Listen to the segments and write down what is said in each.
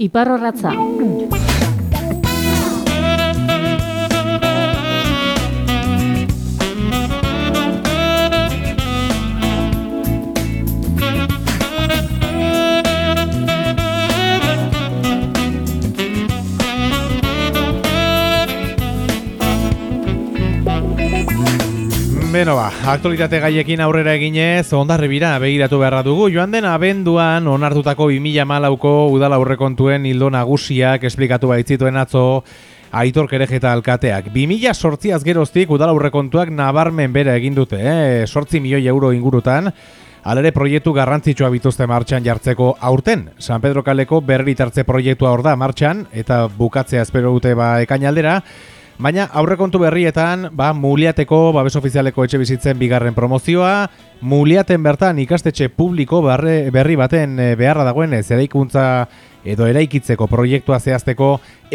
Iparrorratza. Beno aktualitate gaiekin aurrera eginez, ondarri bira begiratu beharra dugu. Joan den abenduan onartutako 2000 malauko udala aurrekontuen hildo nagusiak esplikatu baitzituen atzo Aitor Kerejeta alkateak. 2000 sortziaz geroztik udala aurrekontuak nabarmen bera egin dute, eh? sortzi milioi euro ingurutan. Alere proiektu garrantzitsua bituzte martxan jartzeko aurten. San Pedro Kaleko berritartze proiektua hor da martxan, eta bukatzea espero dute ba ekainaldera. Baina aurrekontu berrietan, ba, muliateko babes ofizialeko etxe bizitzen bigarren promozioa, muliaten bertan ikastetxe publiko barre, berri baten eh, beharra dagoen ez eraikuntza edo eraikitzeko proiektua zehazteko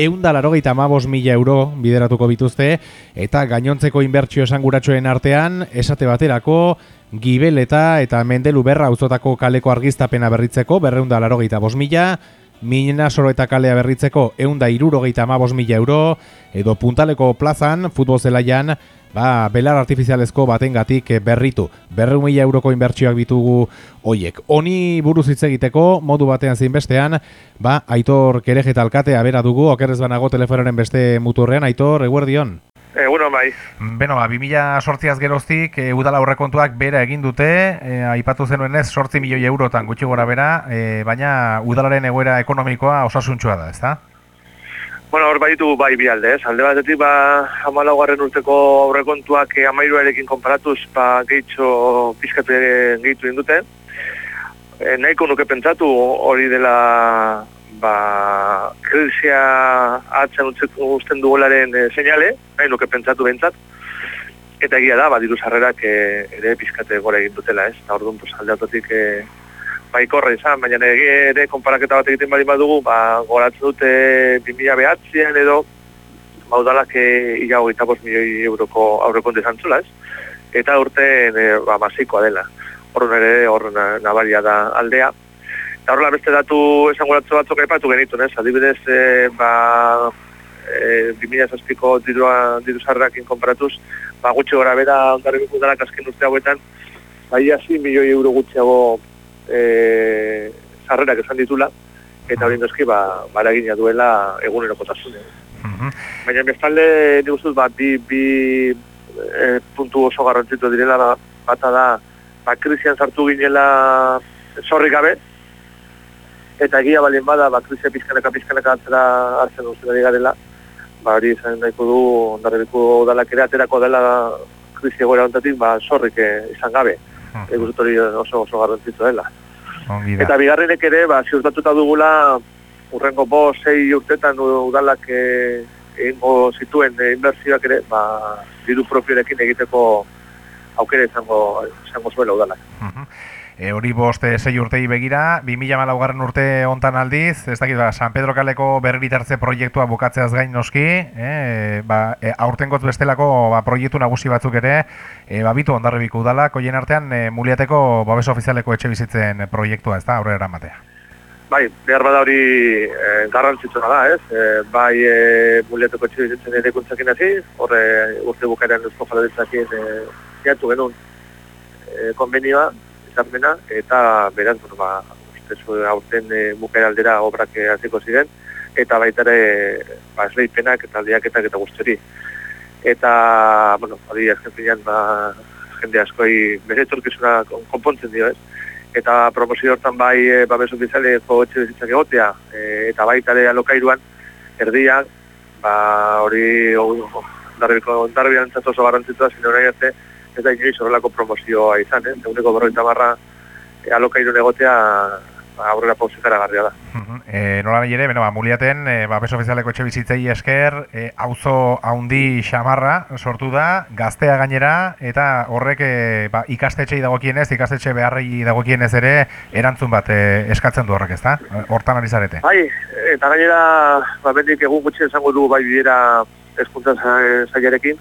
eundalarogeita amabos mila euro bideratuko bituzte, eta gainontzeko inbertsio esanguratsuen artean, esate baterako, gibeleta eta mendelu berra auzotako kaleko argiztapena berritzeko, berreundalarogeita bos mila, Minena soro eta kalea berritzeko eunda irurogeita amabos mila euro, edo puntaleko plazan, futbol zelaian, ba, belar artifizialezko batengatik berritu. Berreun mila euroko inbertsioak bitugu hoiek. Honi buruz hitz egiteko, modu batean zinbestean, ba, Aitor Kerejeta alkatea bera dugu, okerrez banago telefonoren beste muturrean, Aitor, eguerdion. Egunon bai. Beno, ba, 2000 sortziaz geroztik, e, udala aurrekontuak bera egin dute, e, aipatu zenuen ez, sortzi milioi eurotan gutxi gora bera, e, baina udalaren egoera ekonomikoa osasuntxua da, ezta? Bueno, hor baitu bai bi alde, ez? Alde batetik, ba, amalaugarren urteko aurrekontuak e, amairuarekin konparatuz, ba, gehitxo pizkatu ere gehitu indute. E, nahiko nuke pentsatu hori dela ba, krisia atzen utzeko usten dugularen e, seinale, nahi nuke pentsatu behintzat, eta egia da, ba, diru sarrerak e, ere pizkate gore egin dutela, ez? Eta orduan, pues, aldeatotik e, baikorra izan, baina ere konparaketa bat egiten bali badugu, ba, goratzen dute 2000 behatzean edo, ba, udalak e, ia hogeita milioi euroko aurrekonte izan zula, ez? Eta urten, e, ba, masikoa dela. Horren ere, horren nabaria da aldea. Eta horrela beste datu esango batzuk aipatu genitu, ez? Adibidez, e, ba, e, 2000 zazpiko dirua, diru zarrakin konparatuz, ba, gutxe gora bera ondarri biko dalak azken urte hauetan, ba, iasi milioi euro gutxeago e, zarrerak esan ditula, eta hori noski, ba, baragina duela eguneroko tasune. Uh -huh. Baina bestalde, nik ustuz, ba, bi, bi e, puntu oso garrantzitu direla, ba, bata da, ba, krizian sartu ginela zorri gabe, eta egia balien bada, ba, krizia pizkanaka pizkanaka atzera hartzen duzera digarela, ba, hori izan nahiko du, ondarrebiko dalak ere aterako dela krizia goera ontatik, ba, sorrik izan gabe. Hmm. Ego hori oso oso garrantzitu dela. Eta bigarrenek ere, ba, ziurtatuta dugula, urrengo bo, sei urtetan udalak egingo zituen e, inbertsioak ere, ba, diru propiorekin egiteko aukera izango, izango zuela udalak. Uh E, hori boste zei urtei begira, 2000 malaugarren urte ontan aldiz, ez dakit, ba, San Pedro Kaleko berritartze proiektua bukatzeaz gain noski, e, ba, e, aurten bestelako ba, proiektu nagusi batzuk ere, e, ba, bitu ondarribiko udala, koien artean e, muliateko babes ofizialeko etxe bizitzen proiektua, ez da, aurre eramatea. Bai, behar bada hori e, garrantzitsua da, ez? E, bai, e, muliateko etxe bizitzen ere kuntzakin hasi, horre urte bukaren eusko falaritzakin e, genuen e, konbenioa, hitzarmena eta beraz bueno ba ustezu aurten e, aldera obrak e, hasiko ziren eta baita ere ba esleipenak eta aldiaketak eta guztori eta bueno hori azken ba jende askoi bere etorkizuna konpontzen dio ez? Eta promozio hortan bai e, babes ofiziale etxe bizitzak egotea e, eta baita ere alokairuan erdiak ba hori ondarriko ondarrian oso garrantzitua zin orain eta inoiz horrelako promozioa izan, eh? Eguneko berroita barra e, alokairun egotea ba, aurrera pausikara garria da. Uh -huh. e, nola nahi ere, ba, muliaten, e, ba, beso ofizialeko etxe bizitzei esker, e, auzo haundi xamarra sortu da, gaztea gainera, eta horrek e, ba, ikastetxei dagokienez, ikastetxe beharrei dagokienez ere, erantzun bat e, eskatzen du horrek ez da? Hortan ari zarete? Bai, eta gainera, ba, bendik egun gutxi esango du bai bidera eskuntza zailarekin,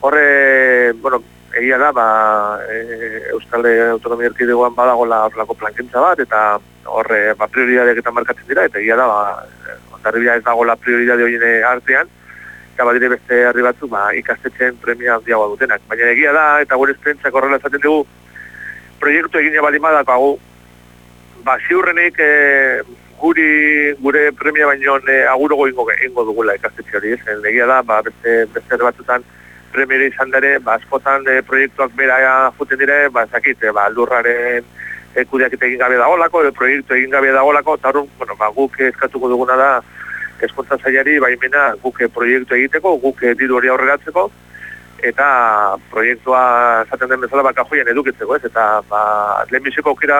horre, bueno, egia da, ba, e, Euskal Autonomia Erkidegoan badagola horrelako plankentza bat, eta horre, ba, prioridadeak eta markatzen dira, eta egia da, ba, ondarribia ez dagoela prioridade horien artean, eta badire beste herri batzu, ba, ikastetxeen premia handiagoa dutenak. Baina egia da, eta gure esperientzak horrela esaten dugu, proiektu egine bali badakagu, ba, ziurrenik e, guri, gure premia baino e, agurogo ingo, ingo dugula ikastetxe hori, ez? Egia da, ba, beste, beste batzutan, premiere izan dere, ba, askotan e, proiektuak bera juten dire, ba, zakit, e, ba, lurraren e, kudeak egin gabe dagolako, e, proiektu egin gabe dagolako, eta hori, bueno, ba, guk eskatuko duguna da, eskontza zailari baimena guk proiektu egiteko, guk diru hori aurreratzeko, eta proiektua zaten den bezala baka joian edukitzeko, ez? Eta ba, lehenbiziko aukera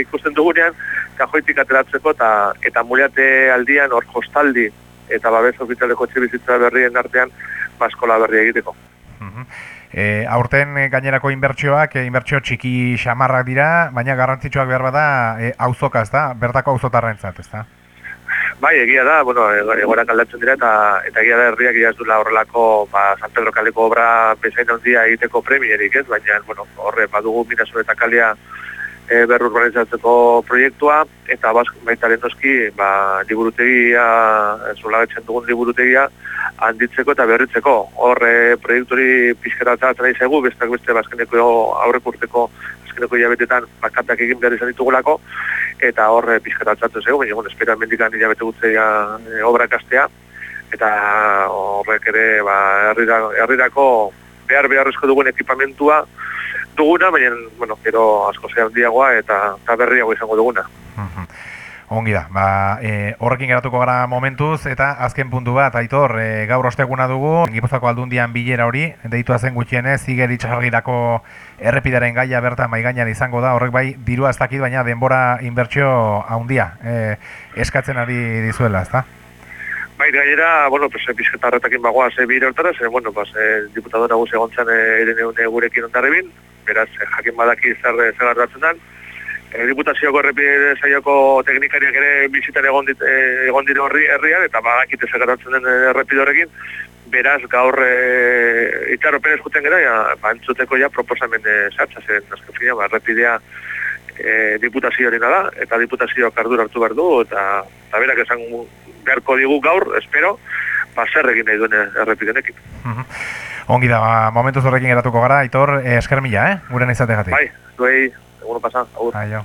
ikusten dugunean, kajoitik ateratzeko, eta, eta muliate aldian hor hostaldi, eta babez ofizialeko txibizitza berrien artean, baskola berri egiteko. E, aurten e, gainerako inbertsioak, e, inbertsio txiki xamarrak dira, baina garrantzitsuak behar bada e, auzoka, ez da? Bertako auzotarrentzat, ez da? Bai, egia da, bueno, egora kaldatzen dira, eta, eta egia da herriak egia dula horrelako, ba, San Pedro kaleko obra bezain handia egiteko premierik, ez? Baina, bueno, horre, badugu Minaso eta Kalia e, berurbanizatzeko proiektua, eta bas, baita lentoski, ba, liburutegia, zulagetzen dugun liburutegia, handitzeko eta berritzeko. Horre, proiektori pizkeratzen nahi zaigu, bestak beste bazkeneko aurrek urteko, bazkeneko hilabetetan, bakatak egin behar izan ditugulako, eta horre pizkata altzatu zego, baina bueno, espera mendikan hilabete gutzea e, obra kastea, eta horrek ere ba, herrirako behar beharrezko dugun ekipamentua duguna, baina bueno, gero asko zehan diagoa eta, eta berriago izango duguna. Ongi da, ba, e, horrekin geratuko gara momentuz, eta azken puntu bat, aitor, e, gaur osteguna dugu, Gipuzako aldundian bilera hori, deitu zen gutxienez, ziger itxargirako errepidaren gaia berta maigainan izango da, horrek bai, dirua ez dakit, baina denbora inbertsio handia e, eskatzen ari dizuela, ezta? Bai, gainera, bueno, pues, pizketarretakin bagoa ze bire hortara, ze, bueno, pues, e, diputado nagusi egontzan e, gurekin ondarrebin, beraz, e, jakin badaki zer, zer garratzen e, diputazioko errepide saioko teknikariak ere bizitan egon, dit, e, egon dire horri herrian, eta badakite segaratzen den errepide horrekin, beraz gaur e, itxaropen eskuten gara, ja, bantzuteko ja proposamen e, zatsa zen, azken fina, ba, errepidea e, diputazio hori da, eta diputazioak ardura hartu behar du, eta, eta berak esan beharko digu gaur, espero, ba, zer egin nahi duen errepidenekin. Ongi da, ba, momentu zorrekin geratuko gara, Aitor, eh, esker mila, eh? Gure nahi Bai, duei, Uno pasa, agur. Aio.